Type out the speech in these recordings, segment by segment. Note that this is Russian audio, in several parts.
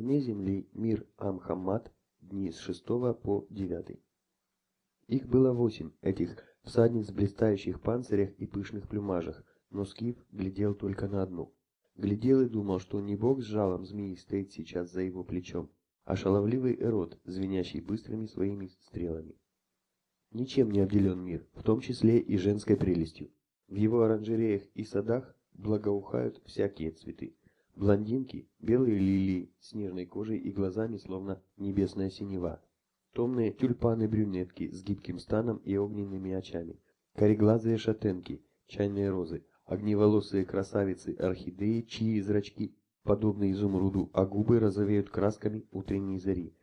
вне земли мир Амхаммад, дни с 6 по 9. Их было восемь, этих всадниц в блистающих панцирях и пышных плюмажах, но Скиф глядел только на одну. Глядел и думал, что не бог с жалом змеи стоит сейчас за его плечом, а шаловливый эрот, звенящий быстрыми своими стрелами. Ничем не обделен мир, в том числе и женской прелестью. В его оранжереях и садах благоухают всякие цветы. Блондинки, белые лилии с нежной кожей и глазами, словно небесная синева. Томные тюльпаны-брюнетки с гибким станом и огненными очами. Кореглазые шатенки, чайные розы, огневолосые красавицы-орхидеи, чьи зрачки подобны изумруду, а губы розовеют красками утренней зари.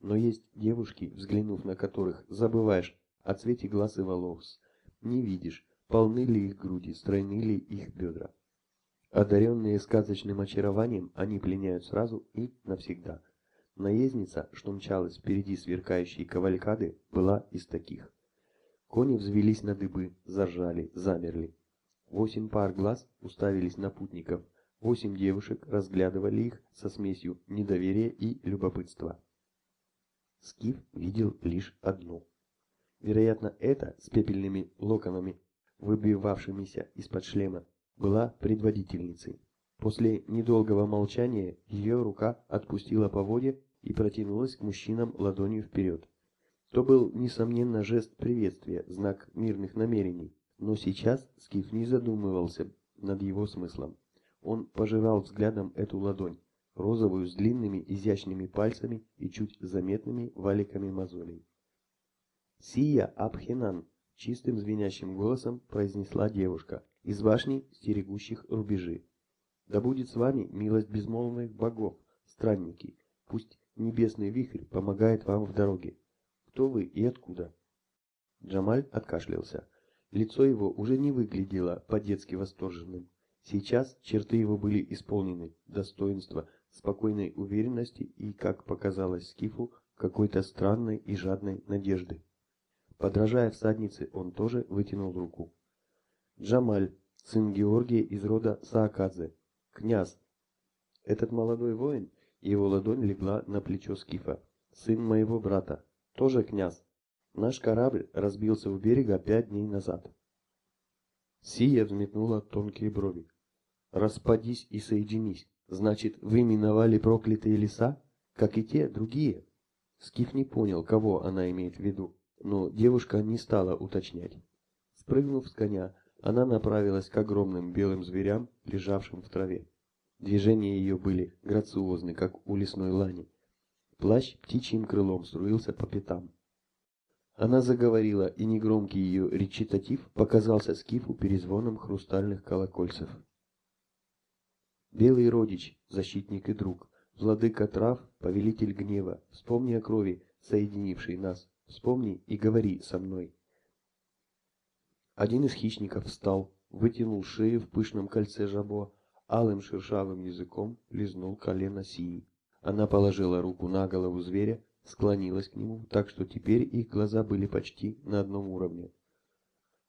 Но есть девушки, взглянув на которых, забываешь о цвете глаз и волос, не видишь, полны ли их груди, стройны ли их бедра. Одаренные сказочным очарованием, они пленяют сразу и навсегда. Наездница, что мчалась впереди сверкающей кавалькады, была из таких. Кони взвелись на дыбы, заржали, замерли. Восемь пар глаз уставились на путников, восемь девушек разглядывали их со смесью недоверия и любопытства. Скиф видел лишь одну. Вероятно, это с пепельными локонами, выбивавшимися из-под шлема, была предводительницей. После недолгого молчания ее рука отпустила поводья и протянулась к мужчинам ладонью вперед. То был, несомненно, жест приветствия, знак мирных намерений, но сейчас Скиф не задумывался над его смыслом. Он пожирал взглядом эту ладонь, розовую с длинными изящными пальцами и чуть заметными валиками мозолей. «Сия Абхенан!» — чистым звенящим голосом произнесла девушка из башни, стерегущих рубежи. «Да будет с вами милость безмолвных богов, странники, пусть небесный вихрь помогает вам в дороге. Кто вы и откуда?» Джамаль откашлялся. Лицо его уже не выглядело по-детски восторженным. Сейчас черты его были исполнены достоинства, спокойной уверенности и, как показалось Скифу, какой-то странной и жадной надежды. Подражая всаднице, он тоже вытянул руку. Джамаль, сын Георгия из рода Саакадзе, князь. Этот молодой воин, его ладонь легла на плечо Скифа. Сын моего брата, тоже князь. Наш корабль разбился у берега пять дней назад. Сия взметнула тонкие брови. Распадись и соединись. Значит, вы миновали проклятые леса, как и те другие? Скиф не понял, кого она имеет в виду но девушка не стала уточнять. Спрыгнув с коня, она направилась к огромным белым зверям, лежавшим в траве. Движения ее были грациозны, как у лесной лани. Плащ птичьим крылом струился по пятам. Она заговорила, и негромкий ее речитатив показался скифу перезвоном хрустальных колокольцев. Белый родич, защитник и друг, владыка трав, повелитель гнева, вспомни о крови, соединившей нас, Вспомни и говори со мной. Один из хищников встал, вытянул шею в пышном кольце жабо, алым шершавым языком лизнул колено Сии. Она положила руку на голову зверя, склонилась к нему, так что теперь их глаза были почти на одном уровне.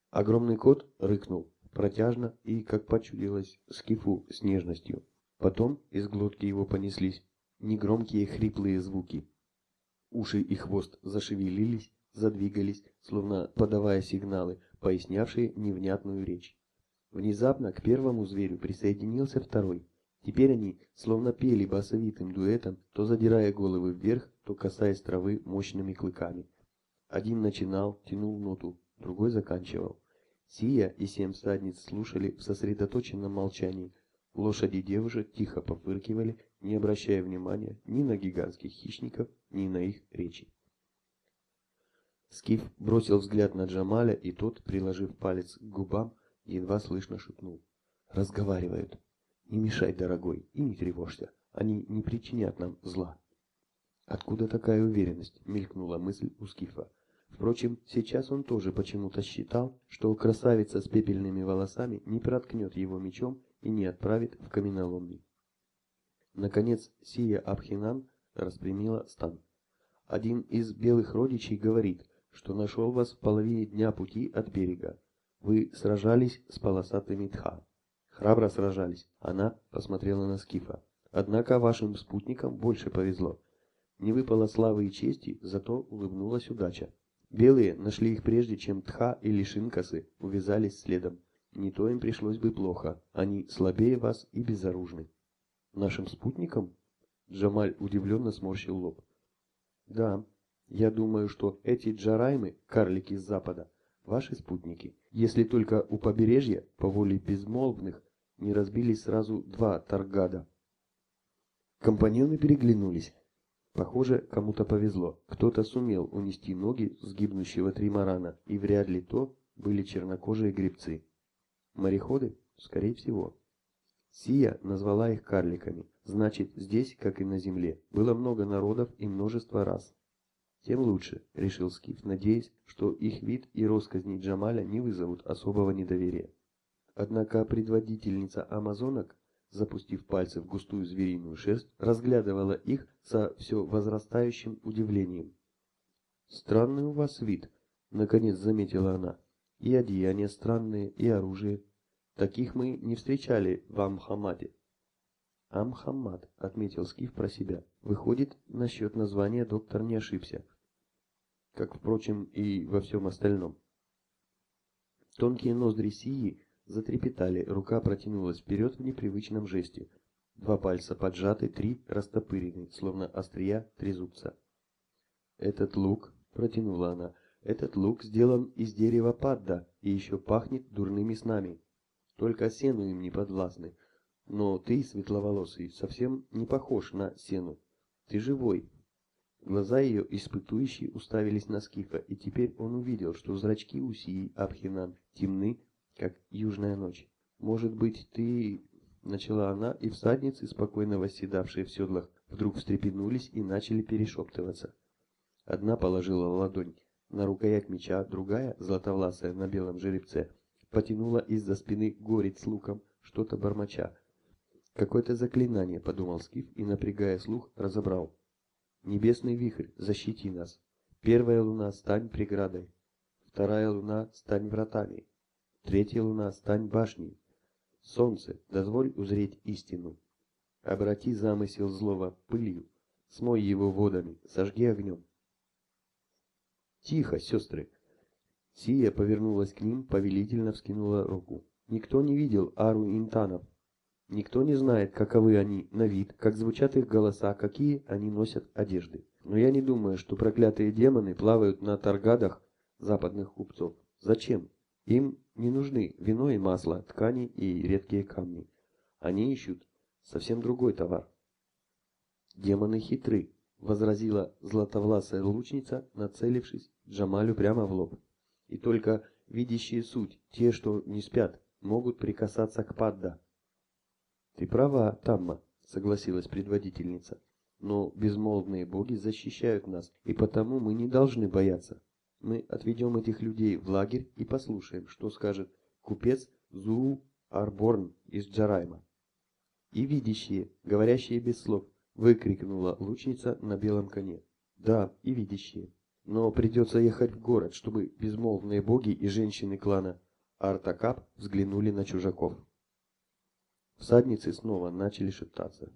Огромный кот рыкнул, протяжно и, как почудилось, скифу с нежностью. Потом из глотки его понеслись негромкие хриплые звуки. Уши и хвост зашевелились, задвигались, словно подавая сигналы, пояснявшие невнятную речь. Внезапно к первому зверю присоединился второй. Теперь они словно пели басовитым дуэтом, то задирая головы вверх, то касаясь травы мощными клыками. Один начинал, тянул ноту, другой заканчивал. Сия и семь всадниц слушали в сосредоточенном молчании. Лошади девушек тихо пофыркивали, не обращая внимания ни на гигантских хищников, ни на их речи. Скиф бросил взгляд на Джамаля, и тот, приложив палец к губам, едва слышно шепнул. «Разговаривают. Не мешай, дорогой, и не тревожься. Они не причинят нам зла». «Откуда такая уверенность?» — мелькнула мысль у Скифа. Впрочем, сейчас он тоже почему-то считал, что красавица с пепельными волосами не проткнет его мечом и не отправит в каменоломни. Наконец, Сия Абхинан распрямила стан. Один из белых родичей говорит, что нашел вас в половине дня пути от берега. Вы сражались с полосатыми тха. Храбро сражались. Она посмотрела на Скифа. Однако вашим спутникам больше повезло. Не выпало славы и чести, зато улыбнулась удача. Белые нашли их прежде, чем Тха или Шинкасы увязались следом. Не то им пришлось бы плохо, они слабее вас и безоружны. Нашим спутникам? Джамаль удивленно сморщил лоб. Да, я думаю, что эти джараймы, карлики с запада, ваши спутники, если только у побережья, по воле безмолвных, не разбились сразу два таргада. Компаньоны переглянулись. Похоже, кому-то повезло. Кто-то сумел унести ноги с гибнущего тримарана, и вряд ли то были чернокожие гребцы. Мореходы? Скорее всего. Сия назвала их карликами. Значит, здесь, как и на земле, было много народов и множество рас. Тем лучше, решил Скиф, надеясь, что их вид и росказни Джамаля не вызовут особого недоверия. Однако предводительница амазонок, запустив пальцы в густую звериную шерсть, разглядывала их со все возрастающим удивлением. «Странный у вас вид», — наконец заметила она. «И одеяния странные, и оружие. Таких мы не встречали в Амхамаде». «Амхамад», — отметил Скиф про себя. «Выходит, насчет названия доктор не ошибся. Как, впрочем, и во всем остальном». Тонкие ноздри Сии затрепетали, рука протянулась вперед в непривычном жесте. Два пальца поджаты, три растопырены, словно острия трезубца. «Этот лук», — протянула она, — «этот лук сделан из дерева падда и еще пахнет дурными снами. Только сену им не подвластны. Но ты, светловолосый, совсем не похож на сену. Ты живой». Глаза ее испытующие уставились на Скифа, и теперь он увидел, что зрачки у Сии Абхинан темны, как южная ночь. Может быть, ты...» Начала она, и всадницы, спокойно восседавшие в седлах, вдруг встрепенулись и начали перешептываться. Одна положила ладонь на рукоять меча, другая, златовласая на белом жеребце, потянула из-за спины горец луком, что-то бормоча. «Какое-то заклинание», — подумал Скиф и, напрягая слух, разобрал. «Небесный вихрь, защити нас. Первая луна, стань преградой. Вторая луна, стань вратами. Третья луна, стань башней. Солнце, дозволь узреть истину. Обрати замысел злого пылью, смой его водами, сожги огнем. Тихо, сестры. Сия повернулась к ним, повелительно вскинула руку. Никто не видел Ару Интанов. Никто не знает, каковы они на вид, как звучат их голоса, какие они носят одежды. Но я не думаю, что проклятые демоны плавают на торгадах западных купцов. Зачем? Им не нужны вино и масло, ткани и редкие камни. Они ищут совсем другой товар. Демоны хитры, возразила златовласая лучница, нацелившись Джамалю прямо в лоб. И только видящие суть, те, что не спят, могут прикасаться к Падда. Ты права, Тамма, согласилась предводительница. Но безмолвные боги защищают нас, и потому мы не должны бояться. Мы отведем этих людей в лагерь и послушаем, что скажет купец Зуу Арборн из Джарайма. И видящие, говорящие без слов, выкрикнула лучница на белом коне. Да, и видящие. Но придется ехать в город, чтобы безмолвные боги и женщины клана Артакап взглянули на чужаков. Всадницы снова начали шептаться.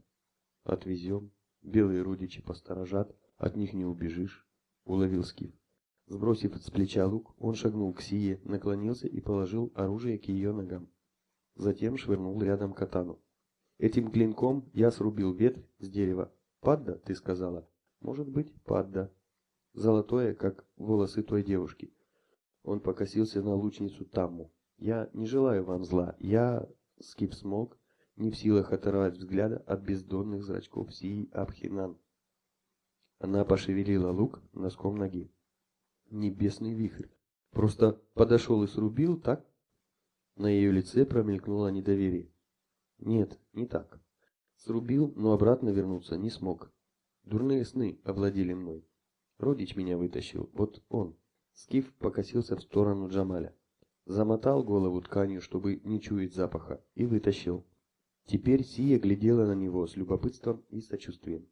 «Отвезем, белые рудичи посторожат, от них не убежишь», — уловил Скиф. Сбросив с плеча лук, он шагнул к Сие, наклонился и положил оружие к ее ногам. Затем швырнул рядом катану. Этим клинком я срубил ветвь с дерева. Падда, ты сказала? Может быть, падда. Золотое, как волосы той девушки. Он покосился на лучницу Тамму. Я не желаю вам зла. Я, Скип смог, не в силах оторвать взгляда от бездонных зрачков Сии Абхинан. Она пошевелила лук носком ноги небесный вихрь. Просто подошел и срубил, так? На ее лице промелькнуло недоверие. Нет, не так. Срубил, но обратно вернуться не смог. Дурные сны овладели мной. Родич меня вытащил, вот он. Скиф покосился в сторону Джамаля. Замотал голову тканью, чтобы не чуять запаха, и вытащил. Теперь Сия глядела на него с любопытством и сочувствием.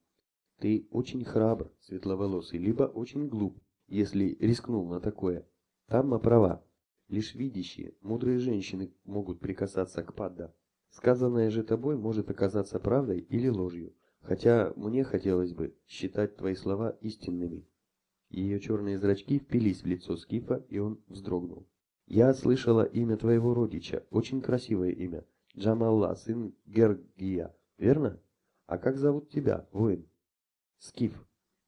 «Ты очень храбр, светловолосый, либо очень глуп, если рискнул на такое. Тамма права. Лишь видящие, мудрые женщины могут прикасаться к Падда. Сказанное же тобой может оказаться правдой или ложью, хотя мне хотелось бы считать твои слова истинными. Ее черные зрачки впились в лицо Скифа, и он вздрогнул. «Я слышала имя твоего родича, очень красивое имя, Джамалла, сын Гергия, верно? А как зовут тебя, воин?» «Скиф».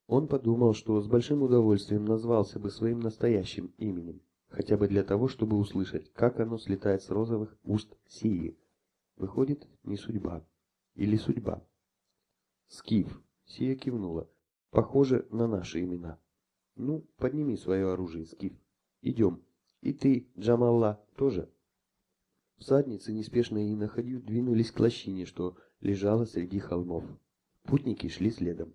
Он подумал, что с большим удовольствием назвался бы своим настоящим именем, хотя бы для того, чтобы услышать, как оно слетает с розовых уст Сии. Выходит, не судьба. Или судьба. Скиф. Сия кивнула. Похоже на наши имена. Ну, подними свое оружие, Скиф. Идем. И ты, Джамалла, тоже. Всадницы неспешно и на ходью двинулись к лощине, что лежала среди холмов. Путники шли следом.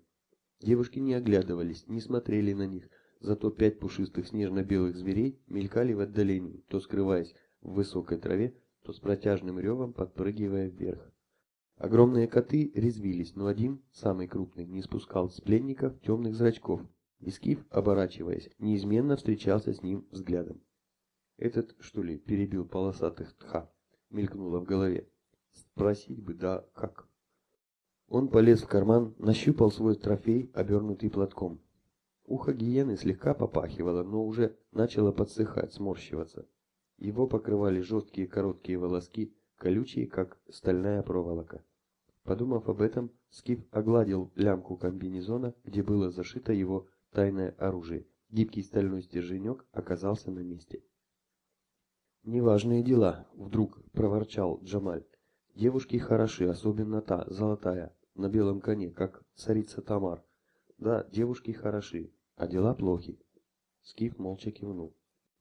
Девушки не оглядывались, не смотрели на них, зато пять пушистых снежно-белых зверей мелькали в отдалении, то скрываясь в высокой траве, то с протяжным ревом подпрыгивая вверх. Огромные коты резвились, но один, самый крупный, не спускал с пленников темных зрачков, и Скиф, оборачиваясь, неизменно встречался с ним взглядом. «Этот, что ли, перебил полосатых тха?» — мелькнуло в голове. «Спросить бы, да как?» Он полез в карман, нащупал свой трофей, обернутый платком. Ухо гиены слегка попахивало, но уже начало подсыхать, сморщиваться. Его покрывали жесткие короткие волоски, колючие, как стальная проволока. Подумав об этом, Скиф огладил лямку комбинезона, где было зашито его тайное оружие. Гибкий стальной стерженек оказался на месте. «Неважные дела», — вдруг проворчал Джамаль. «Девушки хороши, особенно та, золотая, на белом коне, как царица Тамар. Да, девушки хороши, а дела плохи». Скиф молча кивнул.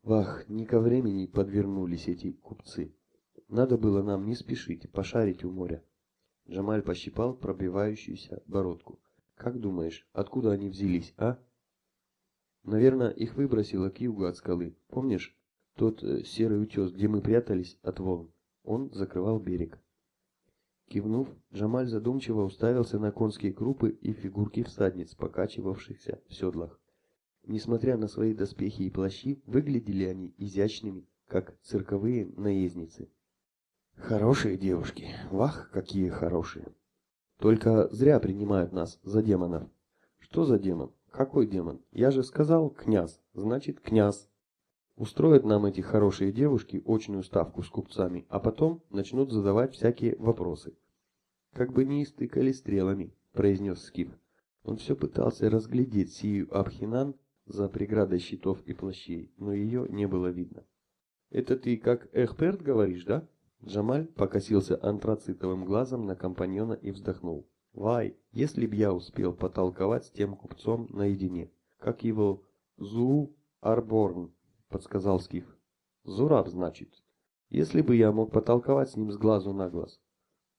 Вах, не ко времени подвернулись эти купцы. Надо было нам не спешить, пошарить у моря. Джамаль пощипал пробивающуюся бородку. Как думаешь, откуда они взялись, а? Наверное, их выбросило к югу от скалы. Помнишь, тот э, серый утес, где мы прятались от волн? Он закрывал берег. Кивнув, Джамаль задумчиво уставился на конские крупы и фигурки всадниц, покачивавшихся в седлах. Несмотря на свои доспехи и плащи, выглядели они изящными, как цирковые наездницы. Хорошие девушки, вах, какие хорошие. Только зря принимают нас за демонов. Что за демон? Какой демон? Я же сказал князь, значит князь. Устроят нам эти хорошие девушки очную ставку с купцами, а потом начнут задавать всякие вопросы. Как бы не истыкали стрелами, произнес Скиф. Он все пытался разглядеть Сию Абхинан за преградой щитов и плащей, но ее не было видно. «Это ты как эксперт говоришь, да?» Джамаль покосился антрацитовым глазом на компаньона и вздохнул. «Вай, если б я успел потолковать с тем купцом наедине, как его Зу Арборн», — подсказал Скиф. «Зураб, значит. Если бы я мог потолковать с ним с глазу на глаз.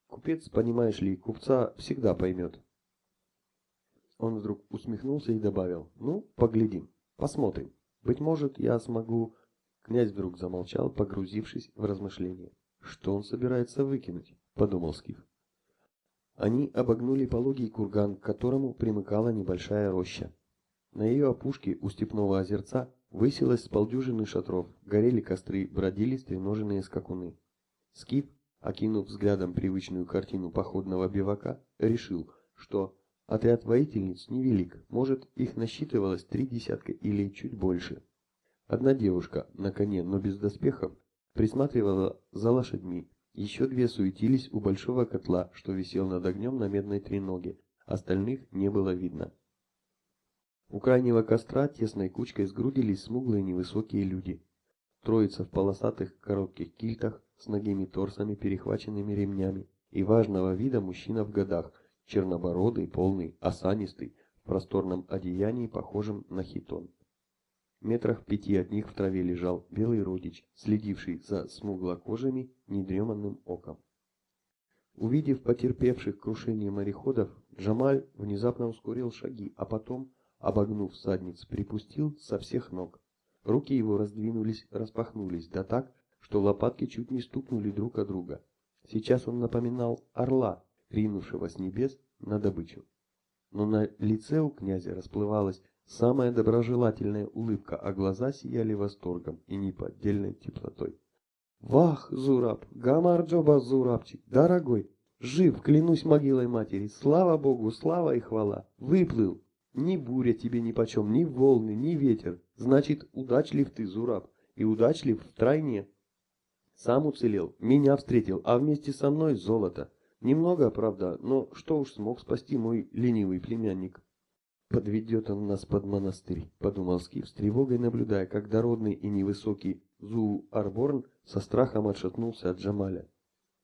Купец, понимаешь ли, купца всегда поймет. Он вдруг усмехнулся и добавил, «Ну, поглядим, посмотрим. Быть может, я смогу...» Князь вдруг замолчал, погрузившись в размышления. «Что он собирается выкинуть?» — подумал Скиф. Они обогнули пологий курган, к которому примыкала небольшая роща. На ее опушке у степного озерца высилось с полдюжины шатров, горели костры, бродили стреноженные скакуны. Скиф, окинув взглядом привычную картину походного бивака, решил, что Отряд воительниц невелик, может, их насчитывалось три десятка или чуть больше. Одна девушка на коне, но без доспехов, присматривала за лошадьми. Еще две суетились у большого котла, что висел над огнем на медной треноге. Остальных не было видно. У крайнего костра тесной кучкой сгрудились смуглые невысокие люди. Троица в полосатых коротких кильтах с ногими торсами, перехваченными ремнями, и важного вида мужчина в годах, чернобородый, полный, осанистый, в просторном одеянии, похожем на хитон. Метрах пяти от них в траве лежал белый родич, следивший за смуглокожими недреманным оком. Увидев потерпевших крушение мореходов, Джамаль внезапно ускорил шаги, а потом, обогнув садниц, припустил со всех ног. Руки его раздвинулись, распахнулись, да так, что лопатки чуть не стукнули друг о друга. Сейчас он напоминал орла, ринувшего с небес на добычу. Но на лице у князя расплывалась самая доброжелательная улыбка, а глаза сияли восторгом и неподдельной теплотой. Вах, Зураб, Гамарджоба Зурабчик, дорогой, жив, клянусь могилой матери, слава Богу, слава и хвала, выплыл. Ни буря тебе нипочем, ни волны, ни ветер. Значит, удачлив ты, Зураб, и удачлив втройне. Сам уцелел, меня встретил, а вместе со мной золото. Немного, правда, но что уж смог спасти мой ленивый племянник. «Подведет он нас под монастырь», — подумал Скиф с тревогой, наблюдая, как дородный и невысокий Зуу Арборн со страхом отшатнулся от Джамаля.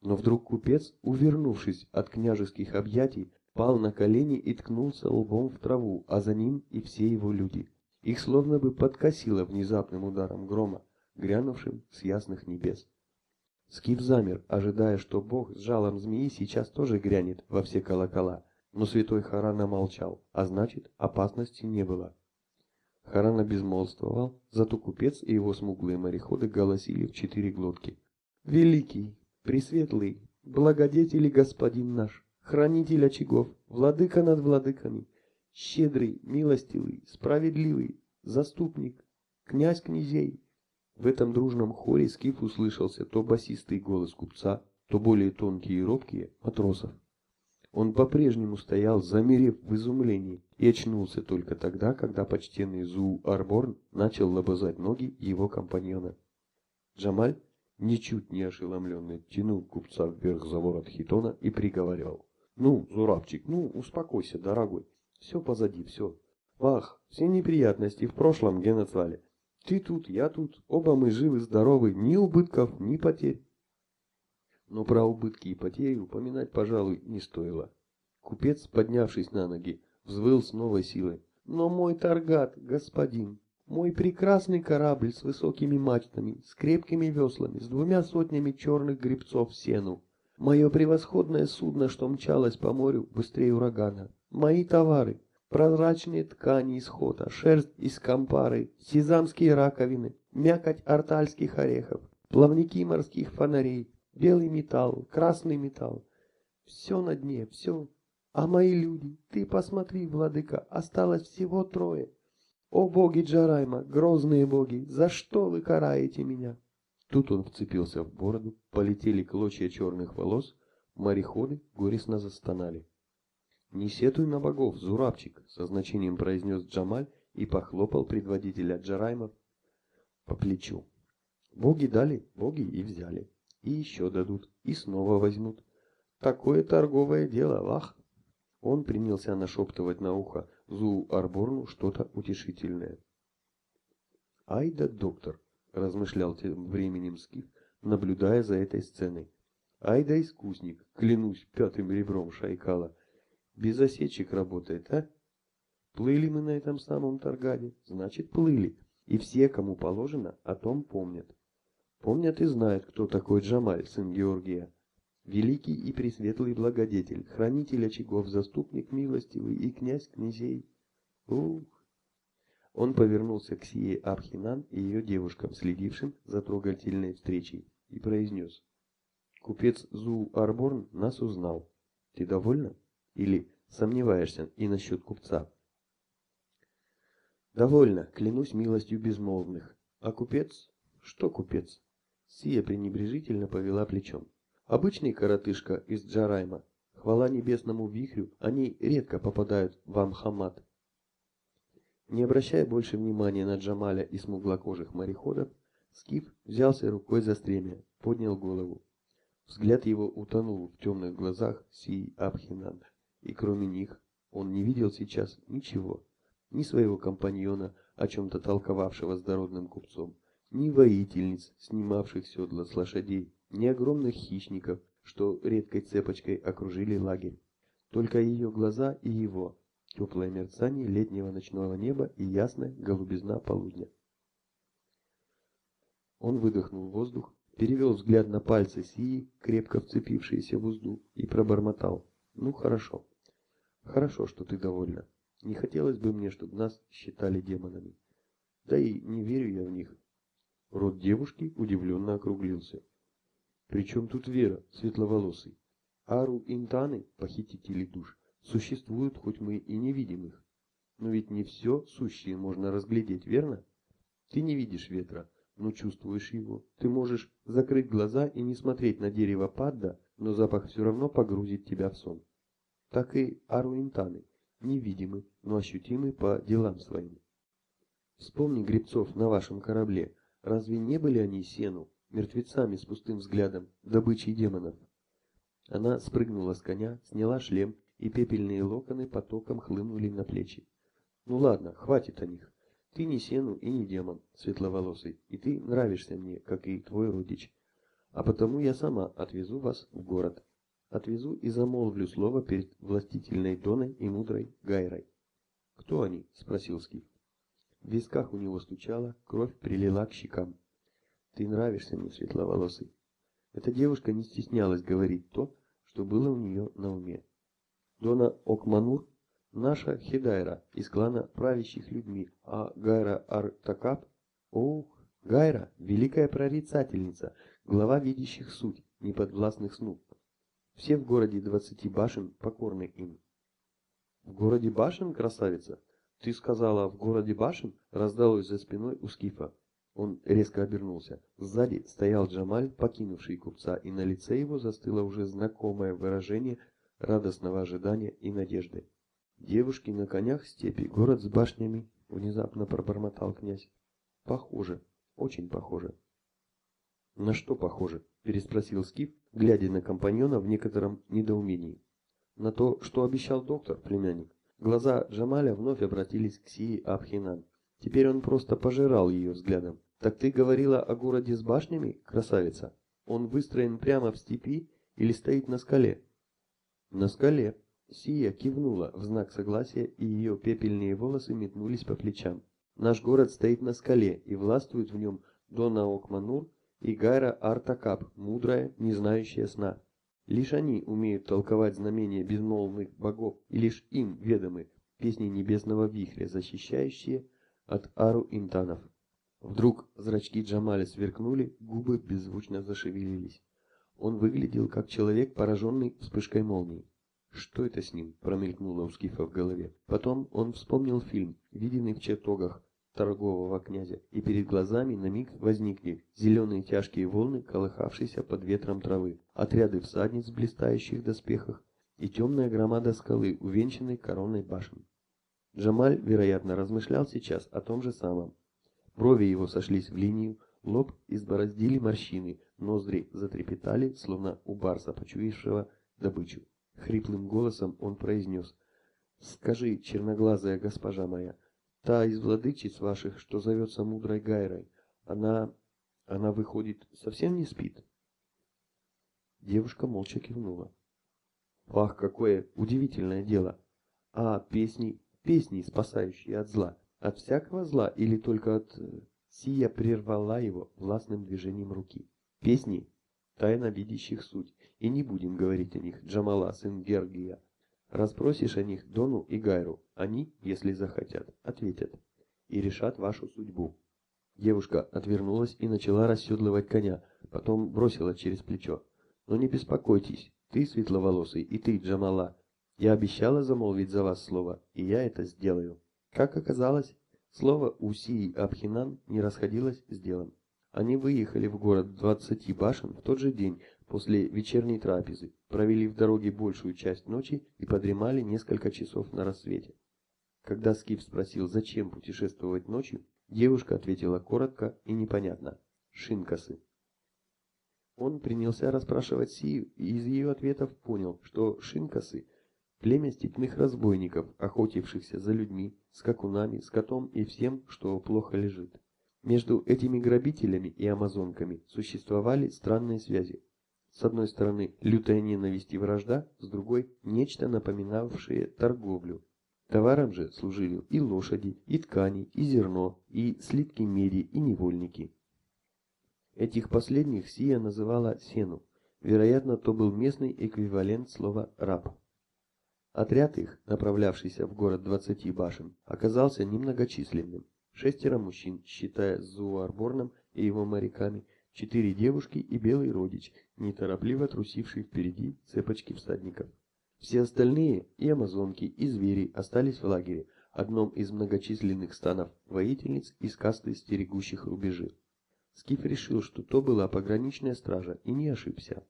Но вдруг купец, увернувшись от княжеских объятий, пал на колени и ткнулся лбом в траву, а за ним и все его люди. Их словно бы подкосило внезапным ударом грома, грянувшим с ясных небес. Скиф замер, ожидая, что бог с жалом змеи сейчас тоже грянет во все колокола, но святой Харана молчал, а значит, опасности не было. Харана безмолвствовал, зато купец и его смуглые мореходы голосили в четыре глотки. «Великий, пресветлый, благодетель и господин наш, хранитель очагов, владыка над владыками, щедрый, милостивый, справедливый, заступник, князь князей». В этом дружном хоре Скиф услышался то басистый голос купца, то более тонкие и робкие матросов. Он по-прежнему стоял, замерев в изумлении, и очнулся только тогда, когда почтенный Зуу Арборн начал лобызать ноги его компаньона. Джамаль, ничуть не ошеломленный, тянул купца вверх за ворот хитона и приговаривал. «Ну, Зурабчик, ну, успокойся, дорогой. Все позади, все. Вах, все неприятности в прошлом, Геноцвале. Ты тут, я тут, оба мы живы-здоровы, ни убытков, ни потерь но про убытки и потери упоминать, пожалуй, не стоило. Купец, поднявшись на ноги, взвыл с новой силой. «Но мой Таргат, господин, мой прекрасный корабль с высокими мачтами, с крепкими веслами, с двумя сотнями черных грибцов сену, мое превосходное судно, что мчалось по морю быстрее урагана, мои товары, прозрачные ткани из хота, шерсть из кампары, сезамские раковины, мякоть артальских орехов, плавники морских фонарей, Белый металл, красный металл. Все на дне, все. А мои люди, ты посмотри, владыка, осталось всего трое. О боги Джарайма, грозные боги, за что вы караете меня? Тут он вцепился в бороду, полетели клочья черных волос, мореходы горестно застонали. «Не сетуй на богов, Зурабчик!» — со значением произнес Джамаль и похлопал предводителя Джараймов по плечу. «Боги дали, боги и взяли и еще дадут, и снова возьмут. Такое торговое дело, вах!» Он принялся нашептывать на ухо Зу Арборну что-то утешительное. «Ай да доктор!» — размышлял тем временем Скиф, наблюдая за этой сценой. «Ай да искусник, клянусь пятым ребром Шайкала! Без осечек работает, а? Плыли мы на этом самом Таргаде, значит плыли, и все, кому положено, о том помнят. Помнят и знают, кто такой Джамаль, сын Георгия. Великий и пресветлый благодетель, хранитель очагов, заступник милостивый и князь князей. Ух! Он повернулся к Сие Абхинан и ее девушкам, следившим за трогательной встречей, и произнес. Купец Зу Арборн нас узнал. Ты довольна? Или сомневаешься и насчет купца? Довольно, клянусь милостью безмолвных. А купец? Что купец? Сия пренебрежительно повела плечом. Обычный коротышка из Джарайма. Хвала небесному вихрю, они редко попадают в Амхамад. Не обращая больше внимания на Джамаля и смуглокожих мореходов, Скиф взялся рукой за стремя, поднял голову. Взгляд его утонул в темных глазах Сии Абхинан, и кроме них он не видел сейчас ничего, ни своего компаньона, о чем-то толковавшего с дородным купцом, ни воительниц, снимавших седла с лошадей, ни огромных хищников, что редкой цепочкой окружили лагерь. Только ее глаза и его, теплое мерцание летнего ночного неба и ясная голубизна полудня. Он выдохнул воздух, перевел взгляд на пальцы Сии, крепко вцепившиеся в узду, и пробормотал. «Ну, хорошо. Хорошо, что ты довольна. Не хотелось бы мне, чтобы нас считали демонами. Да и не верю я в них, Рот девушки удивленно округлился. «При чем тут Вера, светловолосый? Ару Интаны, похитители душ, существуют, хоть мы и не видим их. Но ведь не все сущее можно разглядеть, верно? Ты не видишь ветра, но чувствуешь его. Ты можешь закрыть глаза и не смотреть на дерево падда, но запах все равно погрузит тебя в сон. Так и аруинтаны, невидимы, но ощутимы по делам своим. Вспомни гребцов на вашем корабле. Разве не были они сену, мертвецами с пустым взглядом, добычей демонов? Она спрыгнула с коня, сняла шлем, и пепельные локоны потоком хлынули на плечи. Ну ладно, хватит о них. Ты не сену и не демон, светловолосый, и ты нравишься мне, как и твой родич. А потому я сама отвезу вас в город. Отвезу и замолвлю слово перед властительной Доной и мудрой Гайрой. «Кто они?» — спросил Скиф. В висках у него стучало, кровь прилила к щекам. «Ты нравишься мне, светловолосый». Эта девушка не стеснялась говорить то, что было у нее на уме. Дона Окманур Наша Хидайра из клана правящих людьми, а Гайра Артакап... Ох, Гайра, великая прорицательница, глава видящих суть, неподвластных сну. Все в городе двадцати башен покорны им. В городе башен, красавица? Ты сказала, в городе башен? Раздалось за спиной у Скифа. Он резко обернулся. Сзади стоял Джамаль, покинувший купца, и на лице его застыло уже знакомое выражение радостного ожидания и надежды. Девушки на конях степи, город с башнями, внезапно пробормотал князь. Похоже, очень похоже. На что похоже? переспросил Скиф, глядя на компаньона в некотором недоумении. На то, что обещал доктор, племянник. Глаза Джамаля вновь обратились к Сии Абхинан. Теперь он просто пожирал ее взглядом. «Так ты говорила о городе с башнями, красавица? Он выстроен прямо в степи или стоит на скале?» «На скале», Сия кивнула в знак согласия, и ее пепельные волосы метнулись по плечам. Наш город стоит на скале, и властвует в нем Дона Окманур и Гайра Артакап, мудрая, не знающая сна. Лишь они умеют толковать знамения безмолвных богов, и лишь им ведомы песни небесного вихря, защищающие от ару интанов. Вдруг зрачки Джамаля сверкнули, губы беззвучно зашевелились. Он выглядел как человек, пораженный вспышкой молнии. Что это с ним? Промелькнуло у Скифа в голове. Потом он вспомнил фильм, виденный в чертогах торгового князя, и перед глазами на миг возникли зеленые тяжкие волны, колыхавшиеся под ветром травы, отряды всадниц в блистающих доспехах и темная громада скалы, увенчанной короной башен. Джамаль, вероятно, размышлял сейчас о том же самом. Брови его сошлись в линию, лоб избороздили морщины, ноздри затрепетали, словно у барса, почуявшего добычу. Хриплым голосом он произнес. «Скажи, черноглазая госпожа моя, та из владычиц ваших, что зовется мудрой Гайрой, она... она, выходит, совсем не спит?» Девушка молча кивнула. «Ах, какое удивительное дело! А песни, песни, спасающие от зла, от всякого зла или только от...» Сия прервала его властным движением руки. «Песни, тайно видящих суть, и не будем говорить о них, Джамала, сын Гергия. Распросишь о них Дону и Гайру. Они, если захотят, ответят. И решат вашу судьбу. Девушка отвернулась и начала расседлывать коня, потом бросила через плечо. Но не беспокойтесь, ты светловолосый и ты, Джамала. Я обещала замолвить за вас слово, и я это сделаю. Как оказалось, слово Усии Абхинан не расходилось с делом. Они выехали в город двадцати башен в тот же день, После вечерней трапезы провели в дороге большую часть ночи и подремали несколько часов на рассвете. Когда Скиф спросил, зачем путешествовать ночью, девушка ответила коротко и непонятно «Шинкасы». Он принялся расспрашивать Сию и из ее ответов понял, что шинкасы – племя степных разбойников, охотившихся за людьми, скакунами, скотом и всем, что плохо лежит. Между этими грабителями и амазонками существовали странные связи. С одной стороны, лютая ненависть и вражда, с другой – нечто напоминавшее торговлю. Товаром же служили и лошади, и ткани, и зерно, и слитки меди, и невольники. Этих последних Сия называла сену. Вероятно, то был местный эквивалент слова «раб». Отряд их, направлявшийся в город двадцати башен, оказался немногочисленным. Шестеро мужчин, считая Зуарборном и его моряками, четыре девушки и белый родич, неторопливо трусивший впереди цепочки всадников. Все остальные, и амазонки, и звери, остались в лагере, одном из многочисленных станов воительниц из касты стерегущих рубежи. Скиф решил, что то была пограничная стража, и не ошибся.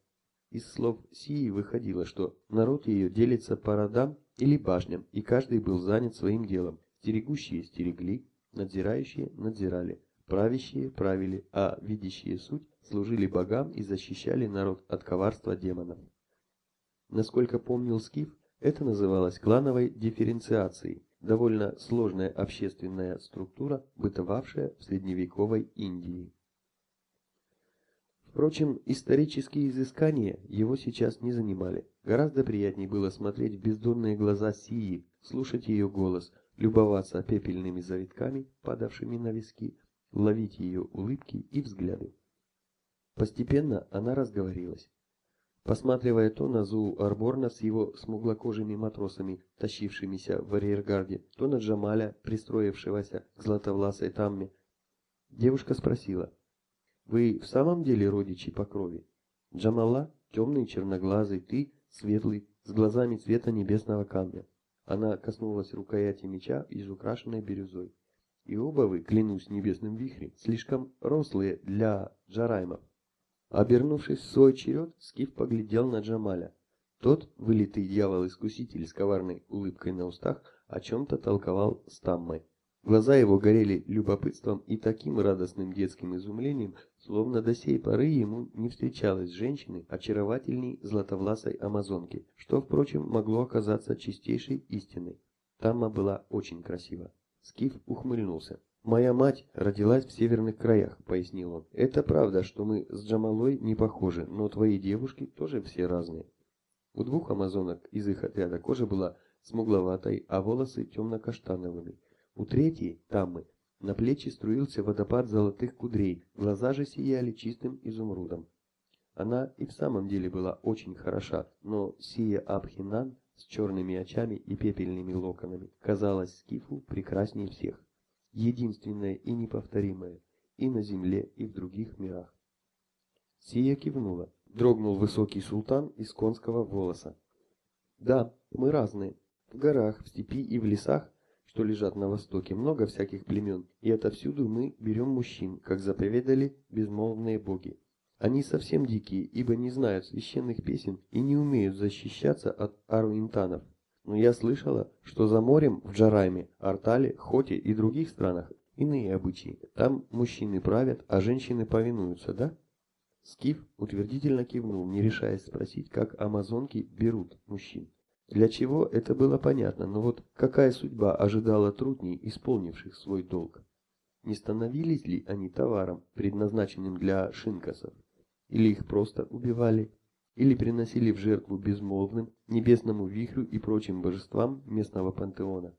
Из слов Сии выходило, что народ ее делится по родам или башням, и каждый был занят своим делом. Стерегущие стерегли, надзирающие надзирали, правящие правили, а видящие суть служили богам и защищали народ от коварства демонов. Насколько помнил Скиф, это называлось клановой дифференциацией, довольно сложная общественная структура, бытовавшая в средневековой Индии. Впрочем, исторические изыскания его сейчас не занимали. Гораздо приятнее было смотреть в бездонные глаза Сии, слушать ее голос, любоваться пепельными завитками, падавшими на виски, ловить ее улыбки и взгляды. Постепенно она разговорилась. Посматривая то на Зуу Арборна с его смуглокожими матросами, тащившимися в арьергарде, то на Джамаля, пристроившегося к златовласой тамме, девушка спросила, «Вы в самом деле родичи по крови? Джамала, темный, черноглазый, ты, светлый, с глазами цвета небесного камня». Она коснулась рукояти меча, изукрашенной бирюзой. «И оба вы, клянусь небесным вихрем, слишком рослые для джараймов». Обернувшись в свой черед, Скиф поглядел на Джамаля. Тот, вылитый дьявол-искуситель с коварной улыбкой на устах, о чем-то толковал с Таммой. Глаза его горели любопытством и таким радостным детским изумлением, словно до сей поры ему не встречалась женщины очаровательней златовласой амазонки, что, впрочем, могло оказаться чистейшей истиной. Тамма была очень красива. Скиф ухмыльнулся. «Моя мать родилась в северных краях», — пояснил он. «Это правда, что мы с Джамалой не похожи, но твои девушки тоже все разные». У двух амазонок из их отряда кожа была смугловатой, а волосы темно-каштановыми. У третьей, Таммы, на плечи струился водопад золотых кудрей, глаза же сияли чистым изумрудом. Она и в самом деле была очень хороша, но Сия Абхинан с черными очами и пепельными локонами казалась Скифу прекраснее всех единственное и неповторимое и на земле, и в других мирах. Сия кивнула. Дрогнул высокий султан из конского волоса. Да, мы разные. В горах, в степи и в лесах, что лежат на востоке, много всяких племен, и отовсюду мы берем мужчин, как заповедали безмолвные боги. Они совсем дикие, ибо не знают священных песен и не умеют защищаться от аруинтанов. Но я слышала, что за морем в Джарайме, Артале, Хоте и других странах иные обычаи. Там мужчины правят, а женщины повинуются, да? Скиф утвердительно кивнул, не решаясь спросить, как амазонки берут мужчин. Для чего, это было понятно, но вот какая судьба ожидала трудней, исполнивших свой долг? Не становились ли они товаром, предназначенным для шинкасов? Или их просто убивали? или приносили в жертву безмолвным, небесному вихрю и прочим божествам местного пантеона.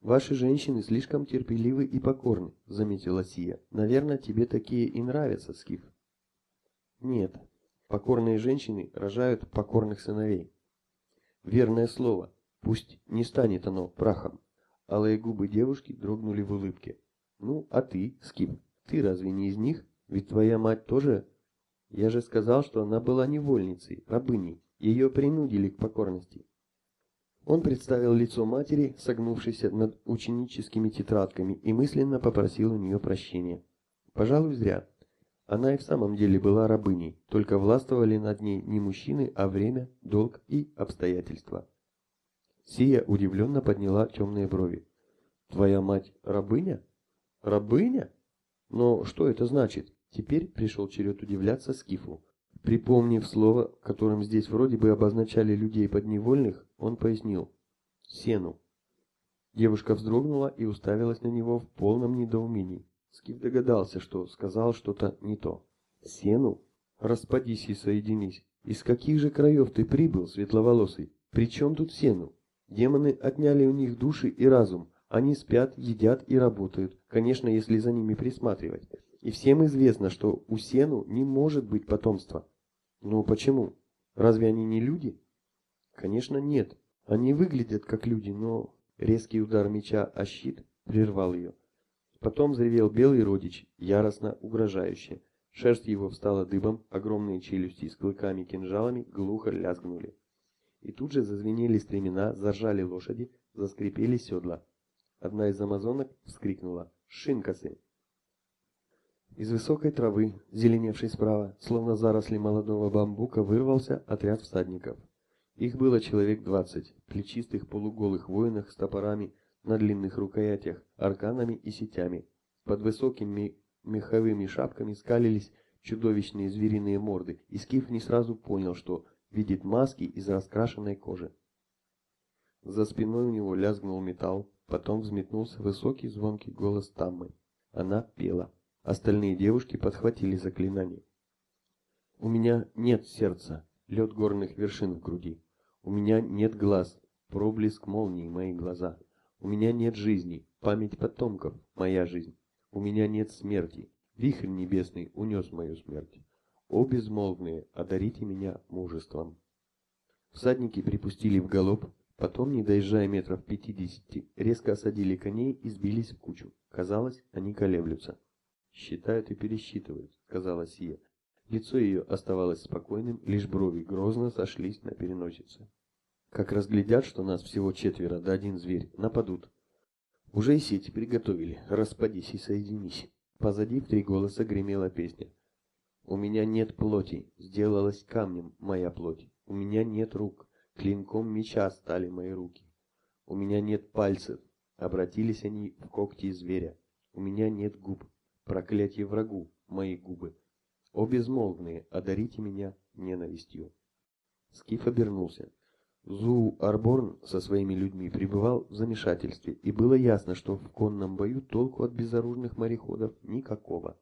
«Ваши женщины слишком терпеливы и покорны», — заметила Сия. «Наверное, тебе такие и нравятся, Скиф». «Нет, покорные женщины рожают покорных сыновей». «Верное слово. Пусть не станет оно прахом». Алые губы девушки дрогнули в улыбке. «Ну, а ты, Скиф, ты разве не из них? Ведь твоя мать тоже я же сказал, что она была невольницей, рабыней. Ее принудили к покорности. Он представил лицо матери, согнувшейся над ученическими тетрадками, и мысленно попросил у нее прощения. Пожалуй, зря. Она и в самом деле была рабыней, только властвовали над ней не мужчины, а время, долг и обстоятельства. Сия удивленно подняла темные брови. «Твоя мать рабыня? Рабыня? Но что это значит?» Теперь пришел черед удивляться Скифу. Припомнив слово, которым здесь вроде бы обозначали людей подневольных, он пояснил «сену». Девушка вздрогнула и уставилась на него в полном недоумении. Скиф догадался, что сказал что-то не то. «Сену? Распадись и соединись. Из каких же краев ты прибыл, светловолосый? Причем тут сену? Демоны отняли у них души и разум. Они спят, едят и работают, конечно, если за ними присматривать. И всем известно, что у Сену не может быть потомства. Ну почему? Разве они не люди? Конечно, нет. Они выглядят как люди, но резкий удар меча о щит прервал ее. Потом взревел белый родич, яростно угрожающе. Шерсть его встала дыбом, огромные челюсти с клыками и кинжалами глухо лязгнули. И тут же зазвенели стремена, заржали лошади, заскрипели седла. Одна из амазонок вскрикнула «Шинкасы!» Из высокой травы, зеленевшей справа, словно заросли молодого бамбука, вырвался отряд всадников. Их было человек двадцать, плечистых полуголых воинах с топорами на длинных рукоятях, арканами и сетями. Под высокими меховыми шапками скалились чудовищные звериные морды, и Скиф не сразу понял, что видит маски из раскрашенной кожи. За спиной у него лязгнул металл, потом взметнулся высокий звонкий голос Таммы. Она пела. Остальные девушки подхватили заклинание. «У меня нет сердца, лед горных вершин в груди. У меня нет глаз, проблеск молнии мои глаза. У меня нет жизни, память потомков, моя жизнь. У меня нет смерти, вихрь небесный унес мою смерть. О, безмолвные, одарите меня мужеством». Всадники припустили в галоп, потом, не доезжая метров пятидесяти, резко осадили коней и сбились в кучу. Казалось, они колеблются. «Считают и пересчитывают», — сказала Сия. Лицо ее оставалось спокойным, лишь брови грозно сошлись на переносице. «Как разглядят, что нас всего четверо, да один зверь, нападут». «Уже и сети приготовили, распадись и соединись». Позади в три голоса гремела песня. «У меня нет плоти, сделалась камнем моя плоть. У меня нет рук, клинком меча стали мои руки. У меня нет пальцев, обратились они в когти зверя. У меня нет губ, проклятие врагу, мои губы. О безмолвные, одарите меня ненавистью. Скиф обернулся. Зу Арборн со своими людьми пребывал в замешательстве, и было ясно, что в конном бою толку от безоружных мореходов никакого.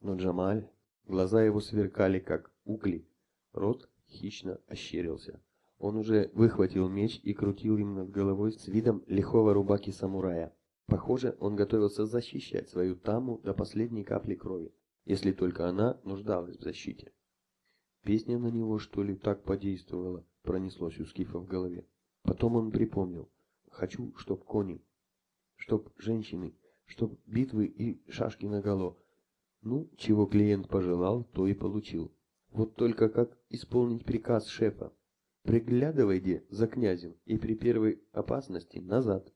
Но Джамаль, глаза его сверкали, как угли, рот хищно ощерился. Он уже выхватил меч и крутил им над головой с видом лихого рубаки-самурая. Похоже, он готовился защищать свою таму до последней капли крови, если только она нуждалась в защите. Песня на него, что ли, так подействовала, пронеслось у Скифа в голове. Потом он припомнил. Хочу, чтоб кони, чтоб женщины, чтоб битвы и шашки наголо. Ну, чего клиент пожелал, то и получил. Вот только как исполнить приказ шефа? Приглядывайте за князем и при первой опасности назад.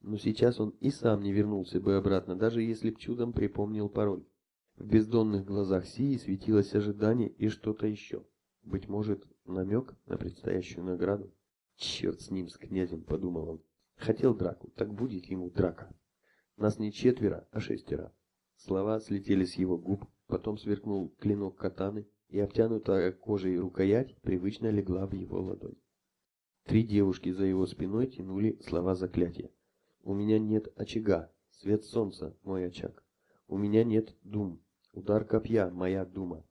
Но сейчас он и сам не вернулся бы обратно, даже если б чудом припомнил пароль. В бездонных глазах Сии светилось ожидание и что-то еще. Быть может, намек на предстоящую награду? Черт с ним, с князем, подумал он. Хотел драку, так будет ему драка. Нас не четверо, а шестеро. Слова слетели с его губ, потом сверкнул клинок катаны, и обтянутая кожей рукоять привычно легла в его ладонь. Три девушки за его спиной тянули слова заклятия. У меня нет очага, свет солнца, мой очаг. У меня нет дум, удар копья, моя дума.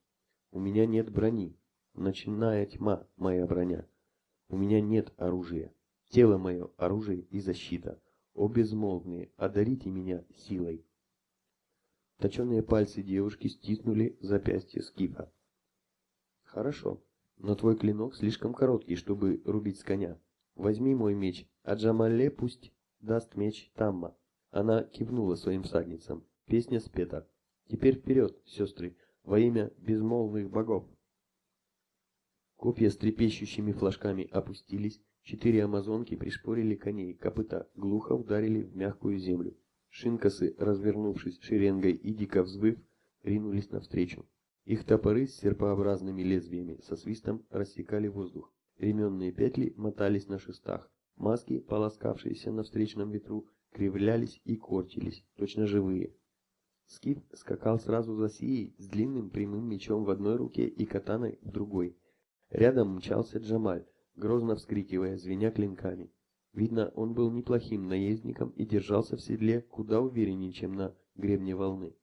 У меня нет брони, ночная тьма, моя броня. У меня нет оружия, тело мое, оружие и защита. О безмолвные, одарите меня силой. Точеные пальцы девушки стиснули запястье скифа. Хорошо, но твой клинок слишком короткий, чтобы рубить с коня. Возьми мой меч, а Джамале пусть даст меч Тамма. Она кивнула своим всадницам. Песня спета. Теперь вперед, сестры, во имя безмолвных богов. Копья с трепещущими флажками опустились, четыре амазонки пришпорили коней, копыта глухо ударили в мягкую землю. Шинкасы, развернувшись шеренгой и дико взвыв, ринулись навстречу. Их топоры с серпообразными лезвиями со свистом рассекали воздух. Ременные петли мотались на шестах. Маски, полоскавшиеся на встречном ветру, кривлялись и корчились, точно живые. Скиф скакал сразу за Сией с длинным прямым мечом в одной руке и катаной в другой. Рядом мчался Джамаль, грозно вскрикивая, звеня клинками. Видно, он был неплохим наездником и держался в седле куда увереннее, чем на гребне волны.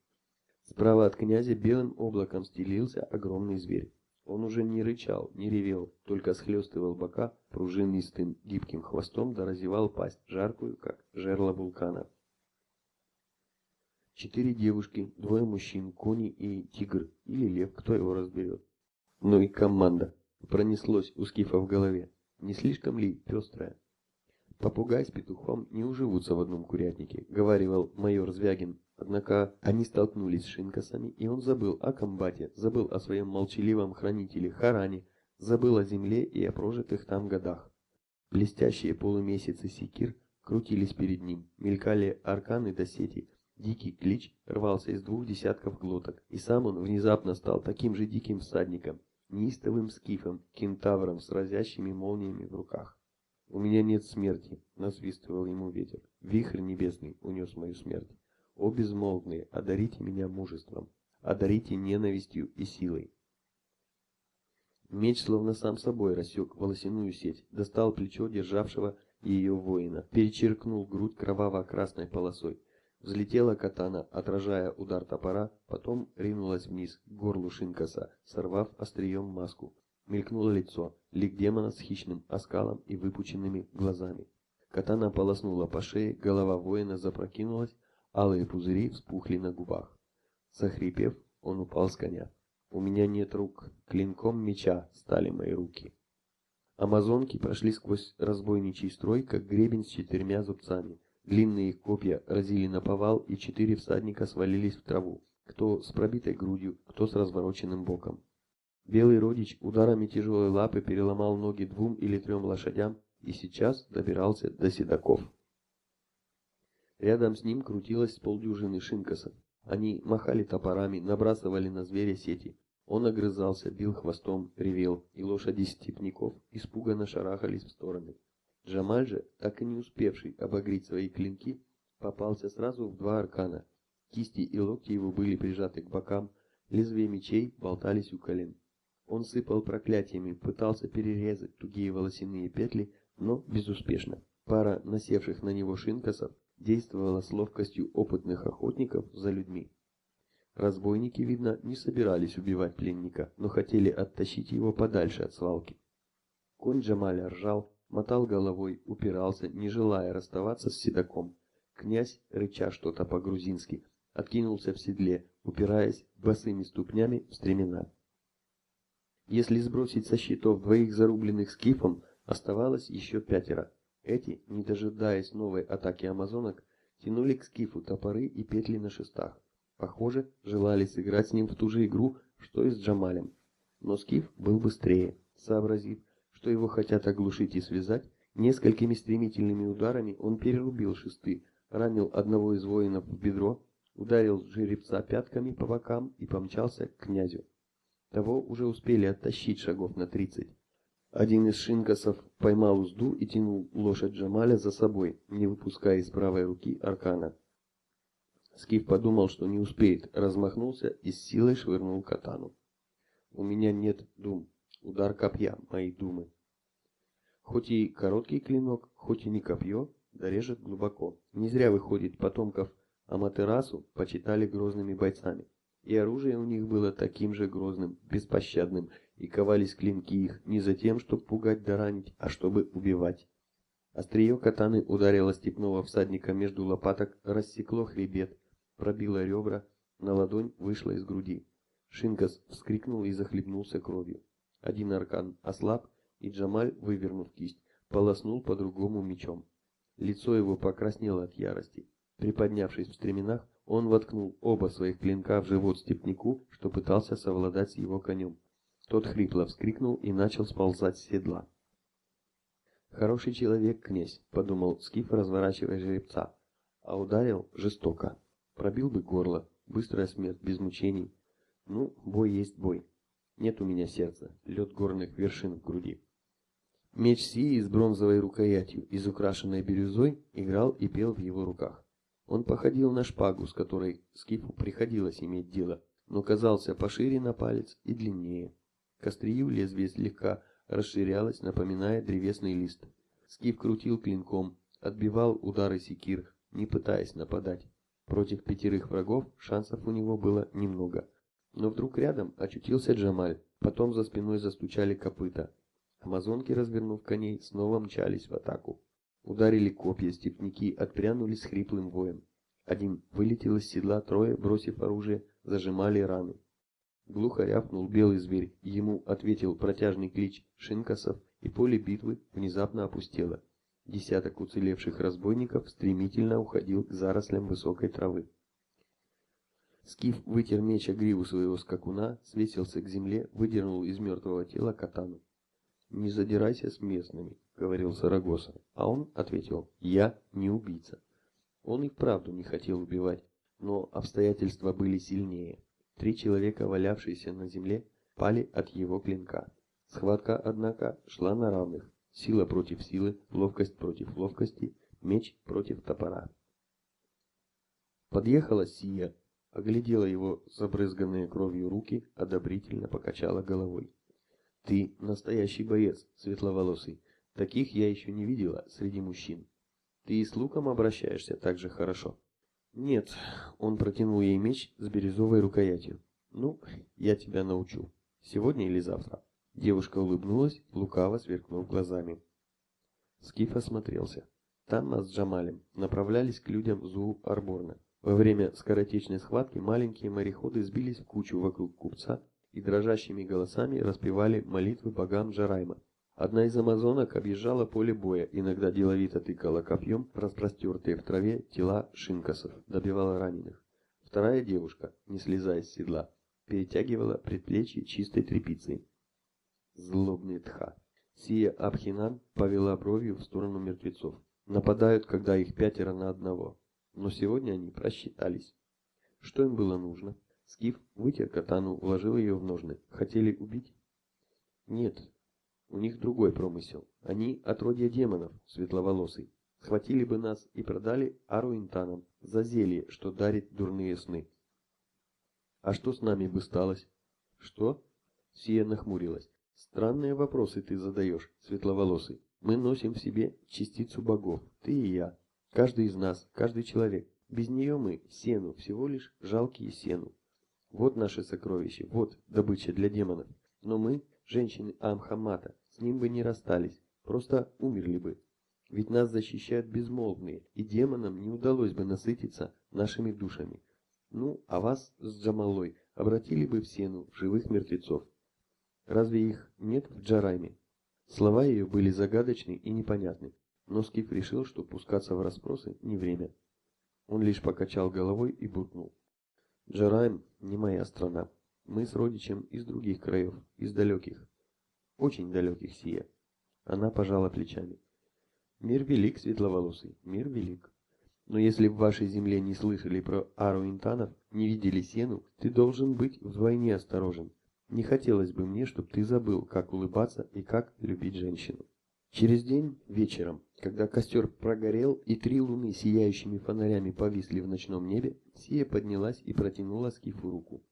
Справа от князя белым облаком стелился огромный зверь. Он уже не рычал, не ревел, только схлестывал бока пружинистым гибким хвостом да разевал пасть, жаркую, как жерло вулкана. Четыре девушки, двое мужчин, кони и тигр, или лев, кто его разберет. Ну и команда. Пронеслось у скифа в голове. Не слишком ли пестрая? Попугай с петухом не уживутся в одном курятнике, говаривал майор Звягин, Однако они столкнулись с шинкасами, и он забыл о комбате, забыл о своем молчаливом хранителе Харане, забыл о земле и о прожитых там годах. Блестящие полумесяцы секир крутились перед ним, мелькали арканы до сети, Дикий клич рвался из двух десятков глоток, и сам он внезапно стал таким же диким всадником, неистовым скифом, кентавром с разящими молниями в руках. «У меня нет смерти», — насвистывал ему ветер. «Вихрь небесный унес мою смерть. О, безмолвные, одарите меня мужеством, одарите ненавистью и силой». Меч словно сам собой рассек волосяную сеть, достал плечо державшего ее воина, перечеркнул грудь кроваво-красной полосой. Взлетела катана, отражая удар топора, потом ринулась вниз, к горлу Шинкаса, сорвав острием маску. Мелькнуло лицо, лик демона с хищным оскалом и выпученными глазами. Катана полоснула по шее, голова воина запрокинулась, алые пузыри вспухли на губах. Захрипев, он упал с коня. «У меня нет рук, клинком меча стали мои руки». Амазонки прошли сквозь разбойничий строй, как гребень с четырьмя зубцами. Длинные копья разили на повал, и четыре всадника свалились в траву, кто с пробитой грудью, кто с развороченным боком. Белый родич ударами тяжелой лапы переломал ноги двум или трем лошадям и сейчас добирался до седаков. Рядом с ним крутилось полдюжины шинкасов. Они махали топорами, набрасывали на зверя сети. Он огрызался, бил хвостом, ревел, и лошади степняков испуганно шарахались в стороны. Джамаль же, так и не успевший обогреть свои клинки, попался сразу в два аркана. Кисти и локти его были прижаты к бокам, лезвия мечей болтались у колен. Он сыпал проклятиями, пытался перерезать тугие волосяные петли, но безуспешно. Пара насевших на него шинкасов действовала с ловкостью опытных охотников за людьми. Разбойники, видно, не собирались убивать пленника, но хотели оттащить его подальше от свалки. Конь Джамаля ржал, мотал головой, упирался, не желая расставаться с седаком. Князь, рыча что-то по-грузински, откинулся в седле, упираясь босыми ступнями в стремена. Если сбросить со счетов двоих зарубленных скифом, оставалось еще пятеро. Эти, не дожидаясь новой атаки амазонок, тянули к скифу топоры и петли на шестах. Похоже, желали сыграть с ним в ту же игру, что и с Джамалем. Но скиф был быстрее, сообразив, что его хотят оглушить и связать, несколькими стремительными ударами он перерубил шесты, ранил одного из воинов в бедро, ударил жеребца пятками по бокам и помчался к князю. Того уже успели оттащить шагов на тридцать. Один из шинкасов поймал узду и тянул лошадь Джамаля за собой, не выпуская из правой руки аркана. Скиф подумал, что не успеет, размахнулся и с силой швырнул катану. «У меня нет дум. Удар копья, мои думы». Хоть и короткий клинок, хоть и не копье, дорежет глубоко. Не зря выходит потомков Аматерасу почитали грозными бойцами. И оружие у них было таким же грозным, беспощадным, и ковались клинки их не за тем, чтобы пугать да ранить, а чтобы убивать. Острие катаны ударило степного всадника между лопаток, рассекло хребет, пробило ребра, на ладонь вышло из груди. Шинкас вскрикнул и захлебнулся кровью. Один аркан ослаб, и Джамаль, вывернув кисть, полоснул по-другому мечом. Лицо его покраснело от ярости. Приподнявшись в стременах, он воткнул оба своих клинка в живот степняку, что пытался совладать с его конем. Тот хрипло вскрикнул и начал сползать с седла. «Хороший человек, князь», — подумал Скиф, разворачивая жеребца, а ударил жестоко. Пробил бы горло, быстрая смерть, без мучений. Ну, бой есть бой. Нет у меня сердца, лед горных вершин в груди. Меч Сии с бронзовой рукоятью, изукрашенной бирюзой, играл и пел в его руках. Он походил на шпагу, с которой скифу приходилось иметь дело, но казался пошире на палец и длиннее. К острию лезвие слегка расширялось, напоминая древесный лист. Скиф крутил клинком, отбивал удары секир, не пытаясь нападать. Против пятерых врагов шансов у него было немного. Но вдруг рядом очутился Джамаль, потом за спиной застучали копыта. Амазонки, развернув коней, снова мчались в атаку. Ударили копья, степняки отпрянули с хриплым воем. Один вылетел из седла, трое, бросив оружие, зажимали раны. Глухо рявкнул белый зверь, ему ответил протяжный клич шинкасов, и поле битвы внезапно опустело. Десяток уцелевших разбойников стремительно уходил к зарослям высокой травы. Скиф вытер меч о гриву своего скакуна, свесился к земле, выдернул из мертвого тела катану. «Не задирайся с местными», — говорил Сарагоса, а он ответил «Я не убийца». Он и вправду не хотел убивать. но обстоятельства были сильнее. Три человека, валявшиеся на земле, пали от его клинка. Схватка, однако, шла на равных. Сила против силы, ловкость против ловкости, меч против топора. Подъехала Сия, оглядела его забрызганные кровью руки, одобрительно покачала головой. «Ты настоящий боец, светловолосый. Таких я еще не видела среди мужчин. Ты и с луком обращаешься так же хорошо?» «Нет», — он протянул ей меч с бирюзовой рукоятью. «Ну, я тебя научу. Сегодня или завтра?» Девушка улыбнулась, лукаво сверкнув глазами. Скиф осмотрелся. Тамма с Джамалем направлялись к людям Зуу-Арборна. Во время скоротечной схватки маленькие мореходы сбились в кучу вокруг купца и дрожащими голосами распевали молитвы богам Джарайма. Одна из амазонок объезжала поле боя, иногда деловито тыкала копьем распростертые в траве тела шинкасов, добивала раненых. Вторая девушка, не слезая с седла, перетягивала предплечье чистой тряпицей. Злобный тха. Сия Абхинан повела бровью в сторону мертвецов. Нападают, когда их пятеро на одного. Но сегодня они просчитались. Что им было нужно? Скиф вытер катану, вложил ее в ножны. Хотели убить? Нет. У них другой промысел. Они отродья демонов, светловолосый. Схватили бы нас и продали аруинтанам за зелье, что дарит дурные сны. А что с нами бы сталось? Что? Сия нахмурилась. Странные вопросы ты задаешь, светловолосый. Мы носим в себе частицу богов, ты и я. Каждый из нас, каждый человек. Без нее мы сену, всего лишь жалкие сену. Вот наше сокровище, вот добыча для демонов. Но мы, женщины Амхамата, с ним бы не расстались, просто умерли бы. Ведь нас защищают безмолвные, и демонам не удалось бы насытиться нашими душами. Ну, а вас с Джамалой обратили бы в сену, живых мертвецов. Разве их нет в Джарайме? Слова ее были загадочны и непонятны, но Скиф решил, что пускаться в расспросы не время. Он лишь покачал головой и буркнул. Джарайм не моя страна. Мы с родичем из других краев, из далеких. Очень далеких сия. Она пожала плечами. Мир велик, светловолосый, мир велик. Но если в вашей земле не слышали про аруинтанов, не видели сену, ты должен быть вдвойне осторожен. Не хотелось бы мне, чтобы ты забыл, как улыбаться и как любить женщину. Через день, вечером, когда костер прогорел и три луны сияющими фонарями повисли в ночном небе, Сия поднялась и протянула Скифу руку.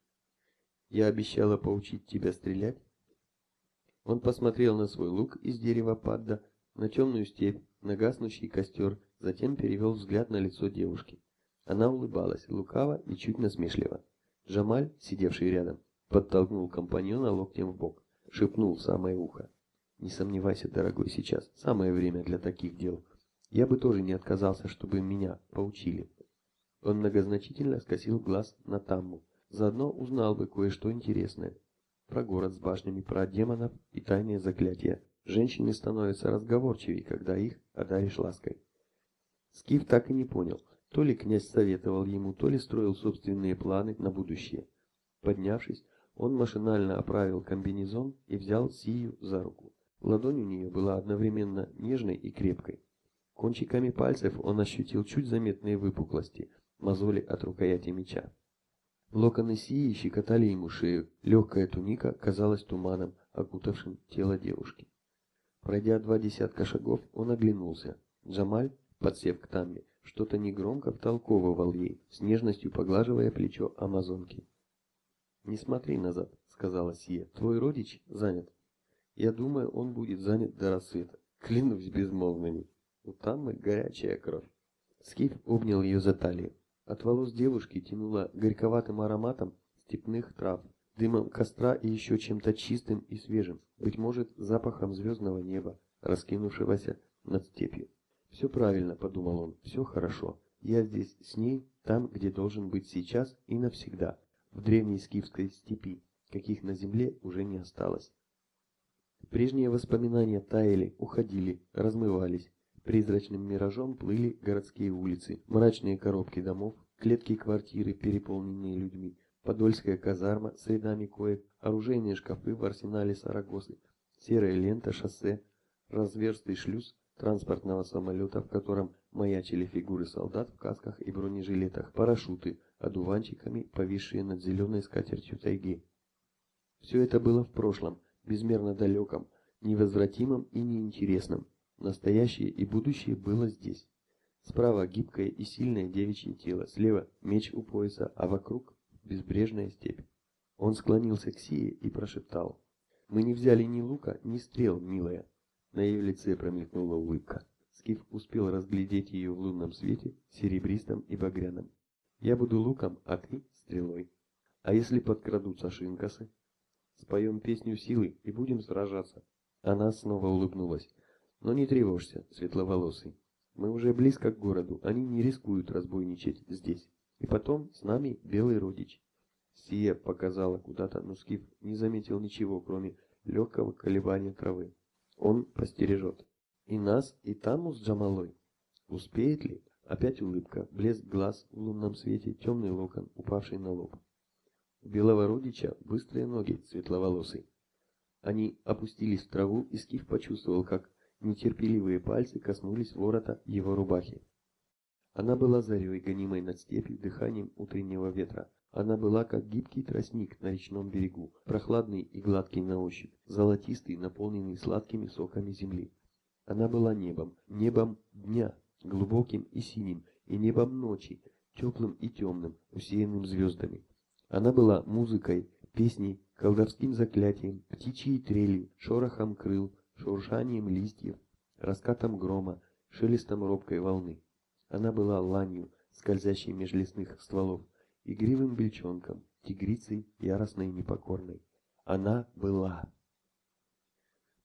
«Я обещала поучить тебя стрелять?» Он посмотрел на свой лук из дерева падда, на темную степь, на гаснущий костер, затем перевел взгляд на лицо девушки. Она улыбалась, лукаво и чуть насмешливо. Джамаль, сидевший рядом, Подтолкнул компаньона локтем в бок, шепнул в самое ухо. «Не сомневайся, дорогой, сейчас самое время для таких дел. Я бы тоже не отказался, чтобы меня поучили». Он многозначительно скосил глаз на Тамму. Заодно узнал бы кое-что интересное. Про город с башнями, про демонов и тайные заклятия. Женщины становятся разговорчивее, когда их одаришь лаской. Скиф так и не понял, то ли князь советовал ему, то ли строил собственные планы на будущее. Поднявшись, он машинально оправил комбинезон и взял Сию за руку. Ладонь у нее была одновременно нежной и крепкой. Кончиками пальцев он ощутил чуть заметные выпуклости, мозоли от рукояти меча. Локоны Сии щекотали ему шею, легкая туника казалась туманом, окутавшим тело девушки. Пройдя два десятка шагов, он оглянулся. Джамаль, подсев к Тамме, что-то негромко втолковывал ей, с нежностью поглаживая плечо амазонки. «Не смотри назад», — сказала Сия. «Твой родич занят. Я думаю, он будет занят до рассвета. Клянусь безмолвными. У Таммы горячая кровь». Скиф обнял ее за талию. От волос девушки тянуло горьковатым ароматом степных трав, дымом костра и еще чем-то чистым и свежим, быть может, запахом звездного неба, раскинувшегося над степью. «Все правильно», — подумал он, — «все хорошо. Я здесь с ней, там, где должен быть сейчас и навсегда в древней скифской степи, каких на земле уже не осталось. Прежние воспоминания таяли, уходили, размывались. Призрачным миражом плыли городские улицы, мрачные коробки домов, клетки квартиры, переполненные людьми, подольская казарма с рядами коек, оружейные шкафы в арсенале Сарагосы, серая лента шоссе, разверстый шлюз, транспортного самолета, в котором маячили фигуры солдат в касках и бронежилетах, парашюты, одуванчиками, повисшие над зеленой скатертью тайги. Все это было в прошлом, безмерно далеком, невозвратимом и неинтересном. Настоящее и будущее было здесь. Справа гибкое и сильное девичье тело, слева меч у пояса, а вокруг безбрежная степь. Он склонился к Сие и прошептал. «Мы не взяли ни лука, ни стрел, милая». На ее лице промелькнула улыбка. Скиф успел разглядеть ее в лунном свете, серебристом и багряном. «Я буду луком, а ты стрелой. А если подкрадутся шинкасы?» Споем песню силы и будем сражаться. Она снова улыбнулась. Но не тревожься, светловолосый. Мы уже близко к городу, они не рискуют разбойничать здесь. И потом с нами белый родич. Сия показала куда-то, но Скиф не заметил ничего, кроме легкого колебания травы. Он постережет. И нас, и Таму с Джамалой. Успеет ли? Опять улыбка, блеск глаз в лунном свете, темный локон, упавший на лоб. У белого родича быстрые ноги, светловолосый. Они опустились в траву, и Скиф почувствовал, как нетерпеливые пальцы коснулись ворота его рубахи. Она была зарей, гонимой над степью дыханием утреннего ветра. Она была как гибкий тростник на речном берегу, прохладный и гладкий на ощупь, золотистый, наполненный сладкими соками земли. Она была небом, небом дня, глубоким и синим, и небом ночи, теплым и темным, усеянным звездами. Она была музыкой, песней, колдовским заклятием, птичьей трелью, шорохом крыл, шуршанием листьев, раскатом грома, шелестом робкой волны. Она была ланью, скользящей меж лесных стволов, игривым бельчонком, тигрицей яростной и непокорной. Она была.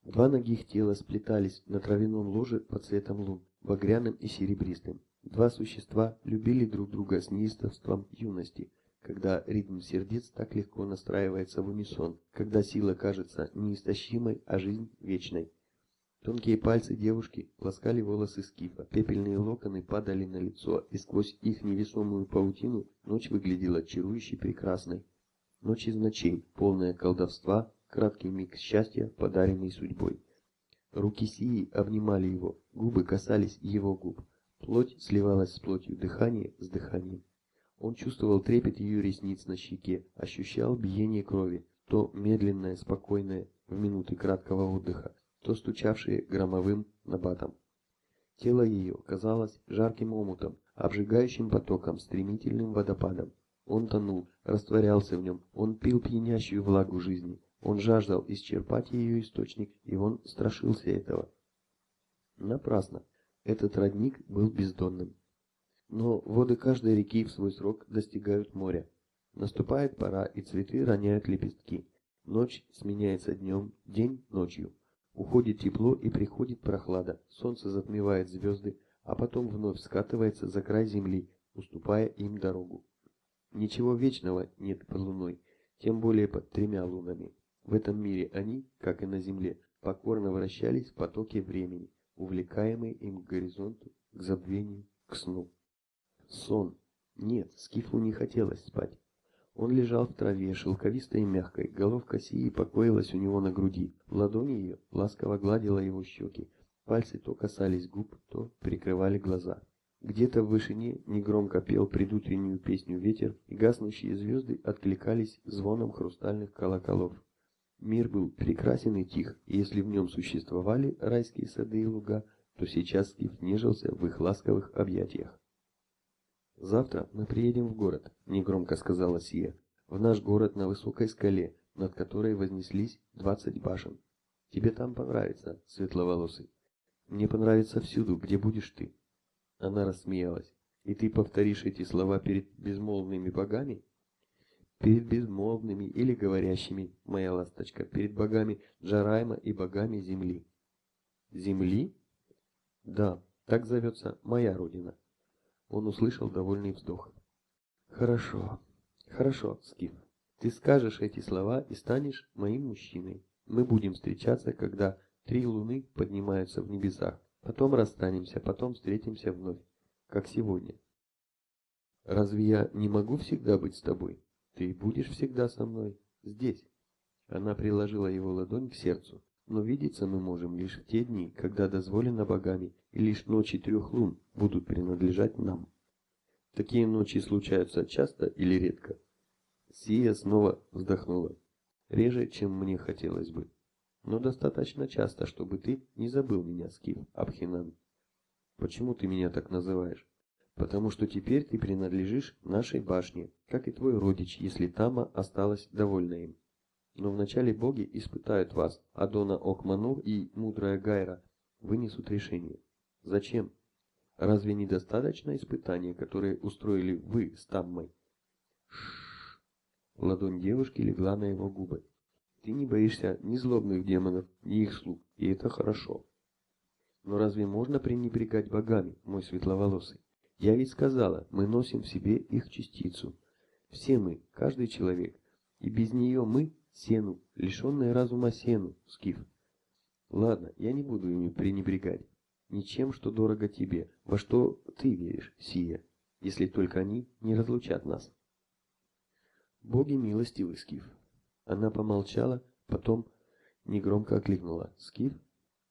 Два ногих тела сплетались на травяном ложе под цветом лун, багряным и серебристым. Два существа любили друг друга с неистовством юности, когда ритм сердец так легко настраивается в унисон, когда сила кажется неистощимой, а жизнь вечной. Тонкие пальцы девушки ласкали волосы скифа, пепельные локоны падали на лицо, и сквозь их невесомую паутину ночь выглядела чарующе прекрасной. Ночь из ночей, полная колдовства, краткий миг счастья, подаренный судьбой. Руки Сии обнимали его, губы касались его губ. Плоть сливалась с плотью, дыхание с дыханием. Он чувствовал трепет ее ресниц на щеке, ощущал биение крови, то медленное, спокойное, в минуты краткого отдыха, то стучавшие громовым набатом. Тело ее казалось жарким омутом, обжигающим потоком, стремительным водопадом. Он тонул, растворялся в нем, он пил пьянящую влагу жизни, он жаждал исчерпать ее источник, и он страшился этого. Напрасно. Этот родник был бездонным. Но воды каждой реки в свой срок достигают моря. Наступает пора, и цветы роняют лепестки. Ночь сменяется днем, день ночью. Уходит тепло и приходит прохлада. Солнце затмевает звезды, а потом вновь скатывается за край земли, уступая им дорогу. Ничего вечного нет под луной, тем более под тремя лунами. В этом мире они, как и на земле, покорно вращались в потоке времени, увлекаемые им к горизонту, к забвению, к сну. Сон. Нет, Скифу не хотелось спать. Он лежал в траве, шелковистой и мягкой, головка Сии покоилась у него на груди, ладони ее ласково гладила его щеки, пальцы то касались губ, то прикрывали глаза. Где-то в вышине негромко пел предутреннюю песню ветер, и гаснущие звезды откликались звоном хрустальных колоколов. Мир был прекрасен и тих, и если в нем существовали райские сады и луга, то сейчас Скиф нежился в их ласковых объятиях. «Завтра мы приедем в город», — негромко сказала Сия. «В наш город на высокой скале, над которой вознеслись двадцать башен. Тебе там понравится, светловолосый. Мне понравится всюду, где будешь ты». Она рассмеялась. «И ты повторишь эти слова перед безмолвными богами?» «Перед безмолвными или говорящими, моя ласточка, перед богами Джарайма и богами земли». «Земли?» «Да, так зовется моя родина». Он услышал довольный вздох. «Хорошо, хорошо, Скиф. Ты скажешь эти слова и станешь моим мужчиной. Мы будем встречаться, когда три луны поднимаются в небесах. Потом расстанемся, потом встретимся вновь, как сегодня. Разве я не могу всегда быть с тобой? Ты будешь всегда со мной, здесь». Она приложила его ладонь к сердцу. Но видеться мы можем лишь в те дни, когда дозволено богами, и лишь ночи трех лун будут принадлежать нам. Такие ночи случаются часто или редко? Сия снова вздохнула. Реже, чем мне хотелось бы. Но достаточно часто, чтобы ты не забыл меня, Скиф Абхинан. Почему ты меня так называешь? Потому что теперь ты принадлежишь нашей башне, как и твой родич, если Тама осталась довольна им. Но вначале боги испытают вас, Адона Окманур и мудрая Гайра вынесут решение. Зачем? Разве недостаточно испытания, которые устроили вы с Таммой? Ладонь девушки легла на его губы. Ты не боишься ни злобных демонов, ни их слуг, и это хорошо. Но разве можно пренебрегать богами, мой светловолосый? Я ведь сказала, мы носим в себе их частицу. Все мы, каждый человек, и без нее мы Сену, лишенные разума Сену, Скиф. Ладно, я не буду ими пренебрегать. Ничем, что дорого тебе, во что ты веришь, Сия, если только они не разлучат нас. Боги милостивы, Скиф. Она помолчала, потом негромко окликнула. Скиф?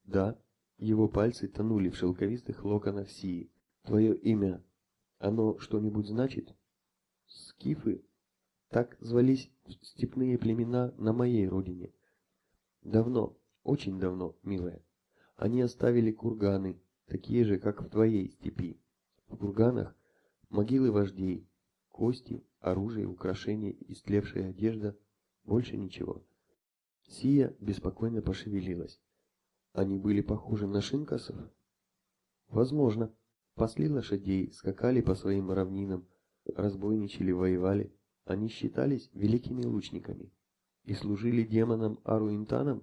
Да. Его пальцы тонули в шелковистых локонах Сии. Твое имя, оно что-нибудь значит? Скифы так звались степные племена на моей родине. Давно, очень давно, милая. Они оставили курганы, такие же, как в твоей степи. В курганах могилы вождей, кости, оружие, украшения, истлевшая одежда, больше ничего. Сия беспокойно пошевелилась. Они были похожи на шинкасов? Возможно. Пасли лошадей, скакали по своим равнинам, разбойничали, воевали. Они считались великими лучниками и служили демонам Аруинтанам?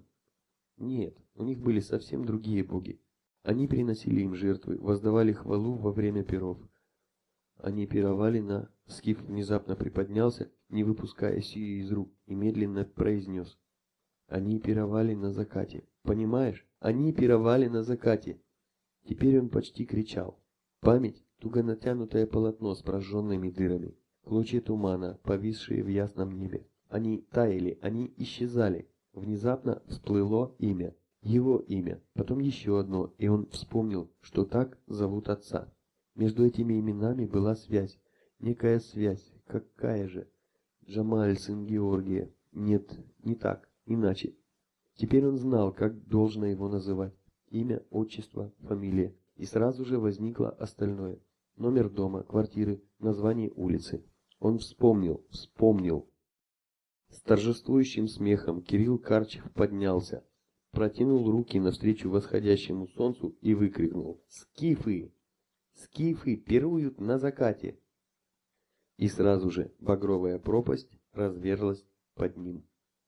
Нет, у них были совсем другие боги. Они приносили им жертвы, воздавали хвалу во время перов. Они пировали на... Скиф внезапно приподнялся, не выпуская Сию из рук, и медленно произнес. Они пировали на закате. Понимаешь? Они пировали на закате. Теперь он почти кричал. Память — туго натянутое полотно с прожженными дырами клочья тумана, повисшие в ясном небе. Они таяли, они исчезали. Внезапно всплыло имя, его имя, потом еще одно, и он вспомнил, что так зовут отца. Между этими именами была связь, некая связь, какая же? Джамаль, сын Георгия. Нет, не так, иначе. Теперь он знал, как должно его называть. Имя, отчество, фамилия. И сразу же возникло остальное. Номер дома, квартиры, название улицы. Он вспомнил, вспомнил. С торжествующим смехом Кирилл Карчев поднялся, протянул руки навстречу восходящему солнцу и выкрикнул «Скифы! Скифы пируют на закате!» И сразу же багровая пропасть разверлась под ним.